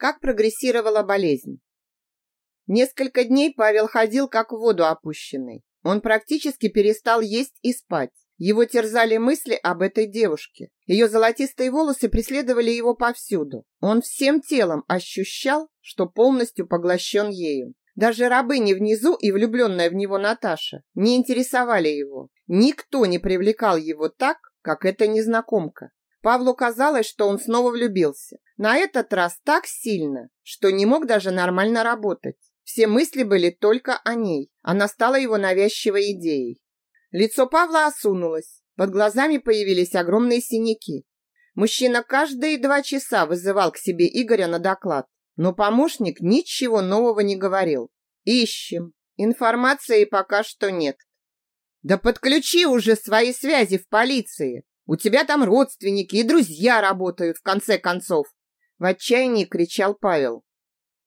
Как прогрессировала болезнь? Несколько дней Павел ходил как в воду опущенный. Он практически перестал есть и спать. Его терзали мысли об этой девушке. Ее золотистые волосы преследовали его повсюду. Он всем телом ощущал, что полностью поглощен ею. Даже рабыни внизу и влюбленная в него Наташа не интересовали его. Никто не привлекал его так, как эта незнакомка. Павлу казалось, что он снова влюбился. На этот раз так сильно, что не мог даже нормально работать. Все мысли были только о ней. Она стала его навязчивой идеей. Лицо Павла осунулось. Под глазами появились огромные синяки. Мужчина каждые два часа вызывал к себе Игоря на доклад. Но помощник ничего нового не говорил. Ищем. Информации пока что нет. Да подключи уже свои связи в полиции. У тебя там родственники и друзья работают, в конце концов. В отчаянии кричал Павел.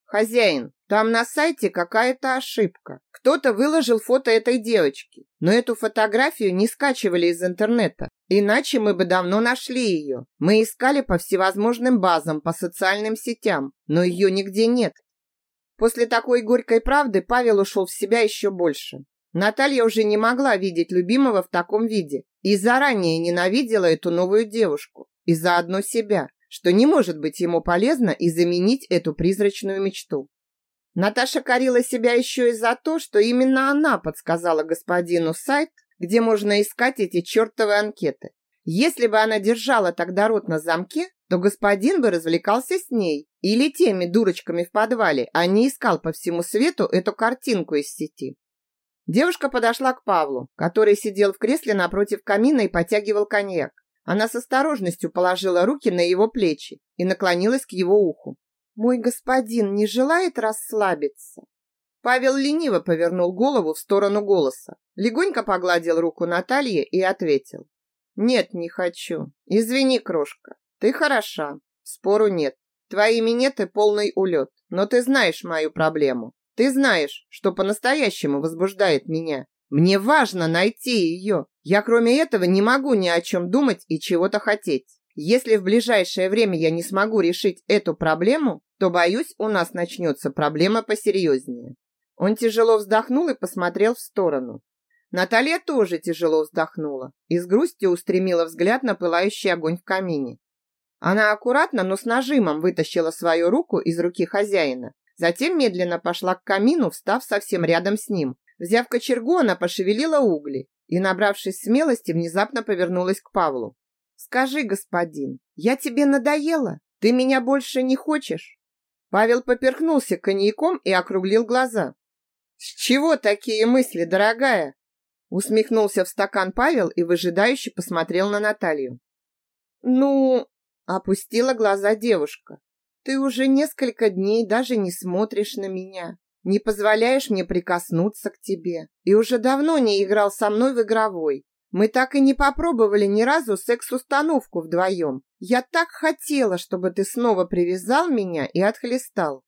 Хозяин, там на сайте какая-то ошибка. Кто-то выложил фото этой девочки, но эту фотографию не скачивали из интернета. Иначе мы бы давно нашли ее. Мы искали по всевозможным базам, по социальным сетям, но ее нигде нет. После такой горькой правды Павел ушел в себя еще больше. Наталья уже не могла видеть любимого в таком виде и заранее ненавидела эту новую девушку и заодно себя что не может быть ему полезно и заменить эту призрачную мечту. Наташа корила себя еще и за то, что именно она подсказала господину сайт, где можно искать эти чертовы анкеты. Если бы она держала тогда рот на замке, то господин бы развлекался с ней или теми дурочками в подвале, а не искал по всему свету эту картинку из сети. Девушка подошла к Павлу, который сидел в кресле напротив камина и потягивал коньяк. Она с осторожностью положила руки на его плечи и наклонилась к его уху. «Мой господин не желает расслабиться?» Павел лениво повернул голову в сторону голоса, легонько погладил руку Натальи и ответил. «Нет, не хочу. Извини, крошка. Ты хороша. Спору нет. Твоими нет и полный улет. Но ты знаешь мою проблему. Ты знаешь, что по-настоящему возбуждает меня. Мне важно найти ее. Я кроме этого не могу ни о чем думать и чего-то хотеть. Если в ближайшее время я не смогу решить эту проблему, то, боюсь, у нас начнется проблема посерьезнее. Он тяжело вздохнул и посмотрел в сторону. Наталья тоже тяжело вздохнула и с грустью устремила взгляд на пылающий огонь в камине. Она аккуратно, но с нажимом вытащила свою руку из руки хозяина, затем медленно пошла к камину, встав совсем рядом с ним, Взяв кочергу, она пошевелила угли и, набравшись смелости, внезапно повернулась к Павлу. «Скажи, господин, я тебе надоела? Ты меня больше не хочешь?» Павел поперхнулся коньяком и округлил глаза. «С чего такие мысли, дорогая?» Усмехнулся в стакан Павел и выжидающе посмотрел на Наталью. «Ну...» — опустила глаза девушка. «Ты уже несколько дней даже не смотришь на меня. Не позволяешь мне прикоснуться к тебе. И уже давно не играл со мной в игровой. Мы так и не попробовали ни разу секс-установку вдвоем. Я так хотела, чтобы ты снова привязал меня и отхлестал.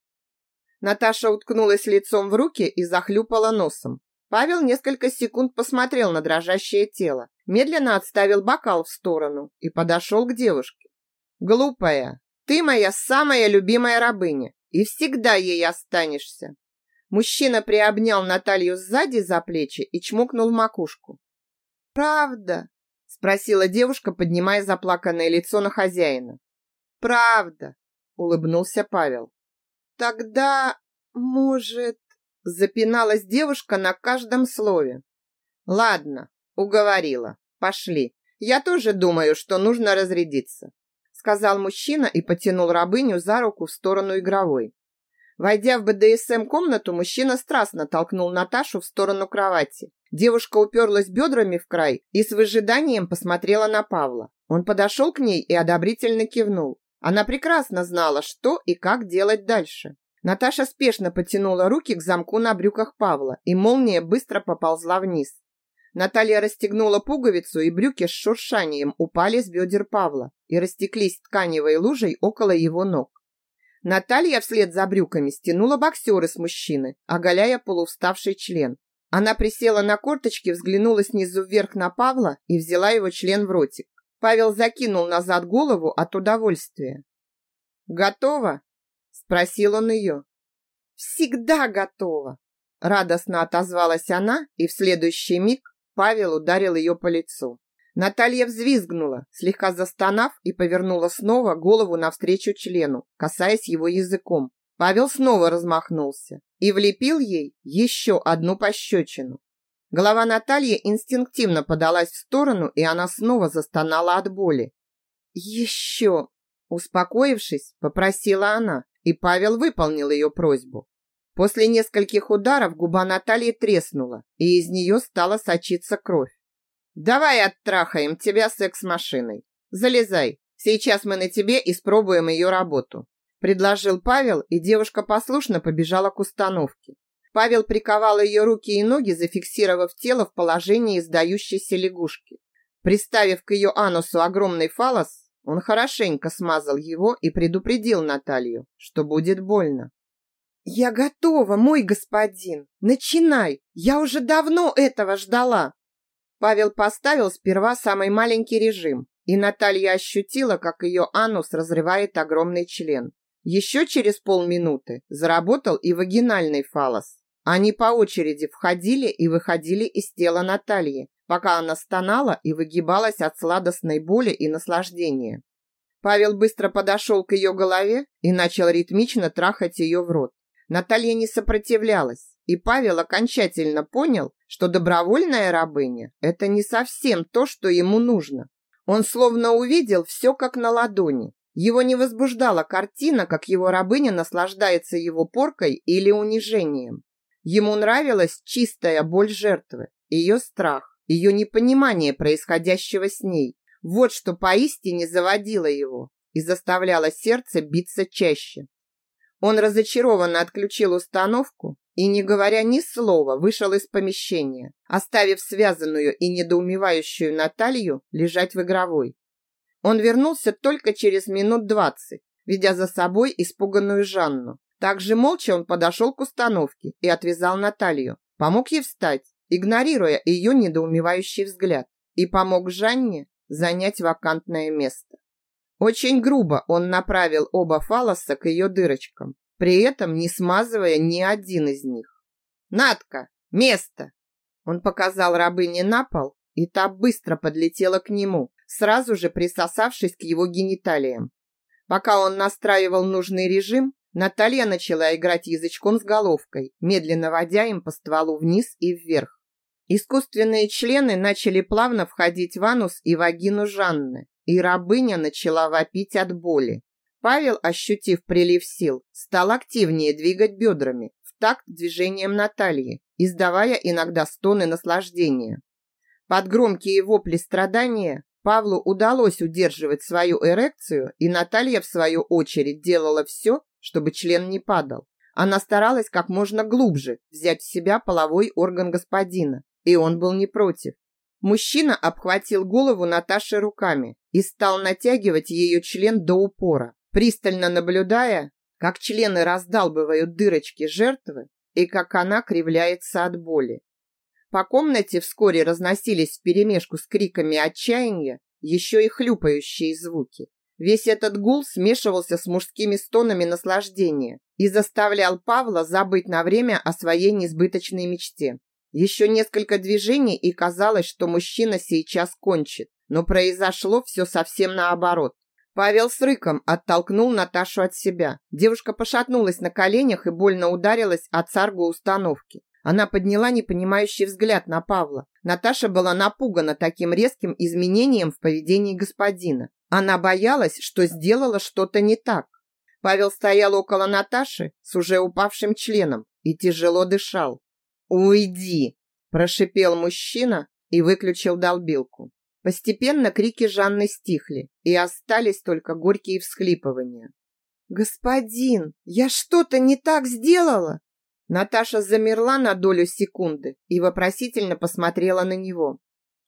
Наташа уткнулась лицом в руки и захлюпала носом. Павел несколько секунд посмотрел на дрожащее тело, медленно отставил бокал в сторону и подошел к девушке. «Глупая, ты моя самая любимая рабыня, и всегда ей останешься. Мужчина приобнял Наталью сзади за плечи и чмокнул в макушку. «Правда?» – спросила девушка, поднимая заплаканное лицо на хозяина. «Правда», – улыбнулся Павел. «Тогда, может...» – запиналась девушка на каждом слове. «Ладно, уговорила. Пошли. Я тоже думаю, что нужно разрядиться», – сказал мужчина и потянул рабыню за руку в сторону игровой. Войдя в БДСМ-комнату, мужчина страстно толкнул Наташу в сторону кровати. Девушка уперлась бедрами в край и с выжиданием посмотрела на Павла. Он подошел к ней и одобрительно кивнул. Она прекрасно знала, что и как делать дальше. Наташа спешно потянула руки к замку на брюках Павла, и молния быстро поползла вниз. Наталья расстегнула пуговицу, и брюки с шуршанием упали с бедер Павла и растеклись тканевой лужей около его ног. Наталья вслед за брюками стянула боксеры с мужчины, оголяя полувставший член. Она присела на корточки, взглянула снизу вверх на Павла и взяла его член в ротик. Павел закинул назад голову от удовольствия. «Готово?» – Спросил он ее. «Всегда готова!» Радостно отозвалась она, и в следующий миг Павел ударил ее по лицу. Наталья взвизгнула, слегка застонав и повернула снова голову навстречу члену, касаясь его языком. Павел снова размахнулся и влепил ей еще одну пощечину. Голова Натальи инстинктивно подалась в сторону, и она снова застонала от боли. «Еще!» Успокоившись, попросила она, и Павел выполнил ее просьбу. После нескольких ударов губа Натальи треснула, и из нее стала сочиться кровь. «Давай оттрахаем тебя секс-машиной. Залезай. Сейчас мы на тебе испробуем ее работу», предложил Павел, и девушка послушно побежала к установке. Павел приковал ее руки и ноги, зафиксировав тело в положении издающейся лягушки. Приставив к ее анусу огромный фалос, он хорошенько смазал его и предупредил Наталью, что будет больно. «Я готова, мой господин! Начинай! Я уже давно этого ждала!» Павел поставил сперва самый маленький режим, и Наталья ощутила, как ее анус разрывает огромный член. Еще через полминуты заработал и вагинальный фалос. Они по очереди входили и выходили из тела Натальи, пока она стонала и выгибалась от сладостной боли и наслаждения. Павел быстро подошел к ее голове и начал ритмично трахать ее в рот. Наталья не сопротивлялась, и Павел окончательно понял, что добровольная рабыня – это не совсем то, что ему нужно. Он словно увидел все как на ладони. Его не возбуждала картина, как его рабыня наслаждается его поркой или унижением. Ему нравилась чистая боль жертвы, ее страх, ее непонимание происходящего с ней. Вот что поистине заводило его и заставляло сердце биться чаще. Он разочарованно отключил установку и, не говоря ни слова, вышел из помещения, оставив связанную и недоумевающую Наталью лежать в игровой. Он вернулся только через минут двадцать, ведя за собой испуганную Жанну. Также молча он подошел к установке и отвязал Наталью, помог ей встать, игнорируя ее недоумевающий взгляд, и помог Жанне занять вакантное место. Очень грубо он направил оба фалоса к ее дырочкам, при этом не смазывая ни один из них. «Надка, место!» Он показал рабыне на пол, и та быстро подлетела к нему, сразу же присосавшись к его гениталиям. Пока он настраивал нужный режим, Наталья начала играть язычком с головкой, медленно водя им по стволу вниз и вверх. Искусственные члены начали плавно входить в анус и вагину Жанны, и рабыня начала вопить от боли. Павел, ощутив прилив сил, стал активнее двигать бедрами в такт движением Натальи, издавая иногда стоны наслаждения. Под громкие вопли страдания Павлу удалось удерживать свою эрекцию, и Наталья, в свою очередь, делала все, чтобы член не падал. Она старалась как можно глубже взять в себя половой орган господина, и он был не против. Мужчина обхватил голову Наташи руками и стал натягивать ее член до упора, пристально наблюдая, как члены раздалбывают дырочки жертвы и как она кривляется от боли. По комнате вскоре разносились вперемешку с криками отчаяния еще и хлюпающие звуки. Весь этот гул смешивался с мужскими стонами наслаждения и заставлял Павла забыть на время о своей несбыточной мечте. Еще несколько движений, и казалось, что мужчина сейчас кончит. Но произошло все совсем наоборот. Павел с рыком оттолкнул Наташу от себя. Девушка пошатнулась на коленях и больно ударилась о царгу установки. Она подняла непонимающий взгляд на Павла. Наташа была напугана таким резким изменением в поведении господина. Она боялась, что сделала что-то не так. Павел стоял около Наташи с уже упавшим членом и тяжело дышал. «Уйди!» – прошипел мужчина и выключил долбилку. Постепенно крики Жанны стихли, и остались только горькие всхлипывания. «Господин, я что-то не так сделала?» Наташа замерла на долю секунды и вопросительно посмотрела на него.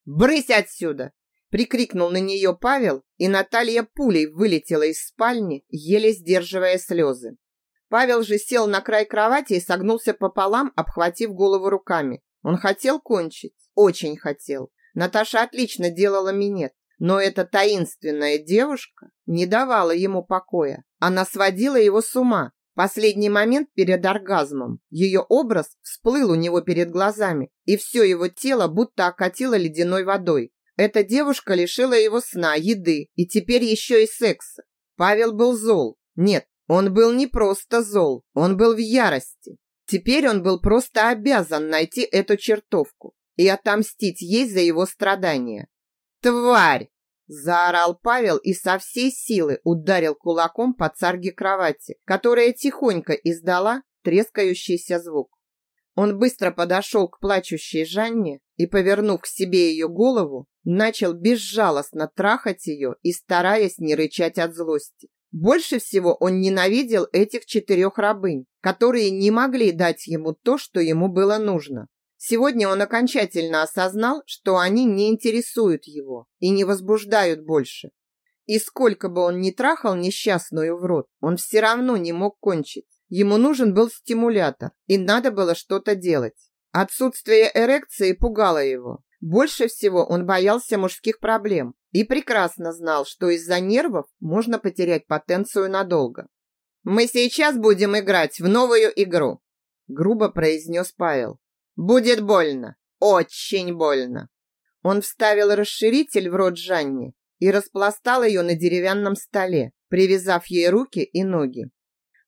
«Брысь отсюда!» Прикрикнул на нее Павел, и Наталья пулей вылетела из спальни, еле сдерживая слезы. Павел же сел на край кровати и согнулся пополам, обхватив голову руками. Он хотел кончить, очень хотел. Наташа отлично делала минет, но эта таинственная девушка не давала ему покоя. Она сводила его с ума. Последний момент перед оргазмом. Ее образ всплыл у него перед глазами, и все его тело будто окатило ледяной водой. Эта девушка лишила его сна, еды и теперь еще и секса. Павел был зол. Нет, он был не просто зол, он был в ярости. Теперь он был просто обязан найти эту чертовку и отомстить ей за его страдания. «Тварь!» Заорал Павел и со всей силы ударил кулаком по царге кровати, которая тихонько издала трескающийся звук. Он быстро подошел к плачущей Жанне и, повернув к себе ее голову, начал безжалостно трахать ее и стараясь не рычать от злости. Больше всего он ненавидел этих четырех рабынь, которые не могли дать ему то, что ему было нужно. Сегодня он окончательно осознал, что они не интересуют его и не возбуждают больше. И сколько бы он ни трахал несчастную в рот, он все равно не мог кончить. Ему нужен был стимулятор, и надо было что-то делать. Отсутствие эрекции пугало его. Больше всего он боялся мужских проблем и прекрасно знал, что из-за нервов можно потерять потенцию надолго. «Мы сейчас будем играть в новую игру», – грубо произнес Павел. Будет больно, очень больно. Он вставил расширитель в рот Жанне и распластал ее на деревянном столе, привязав ей руки и ноги.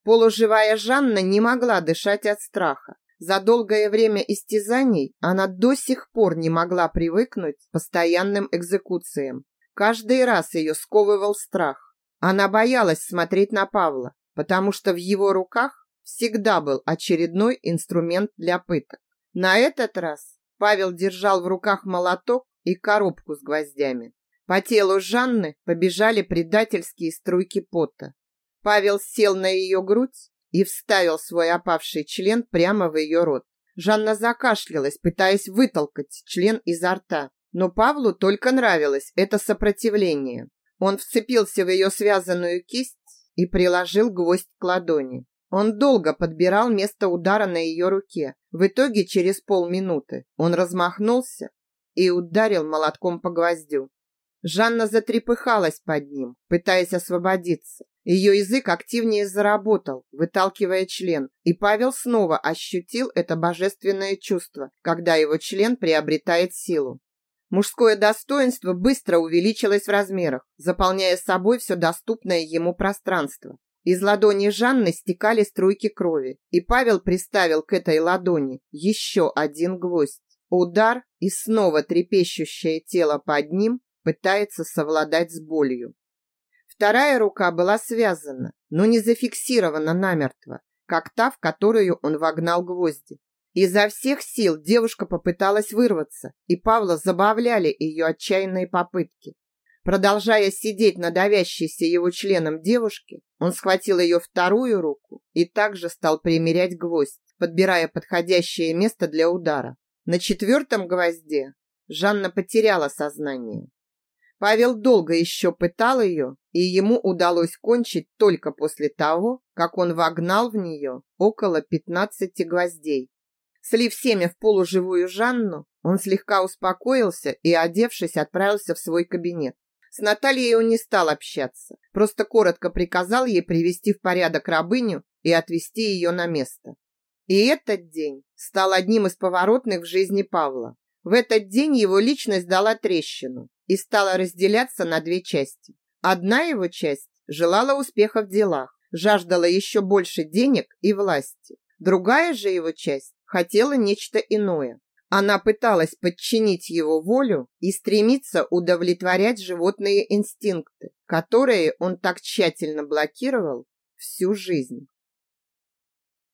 Полуживая Жанна не могла дышать от страха. За долгое время истязаний она до сих пор не могла привыкнуть к постоянным экзекуциям. Каждый раз ее сковывал страх. Она боялась смотреть на Павла, потому что в его руках всегда был очередной инструмент для пыток. На этот раз Павел держал в руках молоток и коробку с гвоздями. По телу Жанны побежали предательские струйки пота. Павел сел на ее грудь и вставил свой опавший член прямо в ее рот. Жанна закашлялась, пытаясь вытолкать член изо рта. Но Павлу только нравилось это сопротивление. Он вцепился в ее связанную кисть и приложил гвоздь к ладони. Он долго подбирал место удара на ее руке. В итоге через полминуты он размахнулся и ударил молотком по гвоздю. Жанна затрепыхалась под ним, пытаясь освободиться. Ее язык активнее заработал, выталкивая член, и Павел снова ощутил это божественное чувство, когда его член приобретает силу. Мужское достоинство быстро увеличилось в размерах, заполняя собой все доступное ему пространство. Из ладони Жанны стекали струйки крови, и Павел приставил к этой ладони еще один гвоздь. Удар, и снова трепещущее тело под ним пытается совладать с болью. Вторая рука была связана, но не зафиксирована намертво, как та, в которую он вогнал гвозди. Изо всех сил девушка попыталась вырваться, и Павла забавляли ее отчаянные попытки. Продолжая сидеть на давящейся его членом девушке, он схватил ее вторую руку и также стал примерять гвоздь, подбирая подходящее место для удара. На четвертом гвозде Жанна потеряла сознание. Павел долго еще пытал ее, и ему удалось кончить только после того, как он вогнал в нее около 15 гвоздей. Слив семя в полуживую Жанну, он слегка успокоился и, одевшись, отправился в свой кабинет. С Натальей он не стал общаться, просто коротко приказал ей привести в порядок рабыню и отвезти ее на место. И этот день стал одним из поворотных в жизни Павла. В этот день его личность дала трещину и стала разделяться на две части. Одна его часть желала успеха в делах, жаждала еще больше денег и власти. Другая же его часть хотела нечто иное. Она пыталась подчинить его волю и стремиться удовлетворять животные инстинкты, которые он так тщательно блокировал всю жизнь.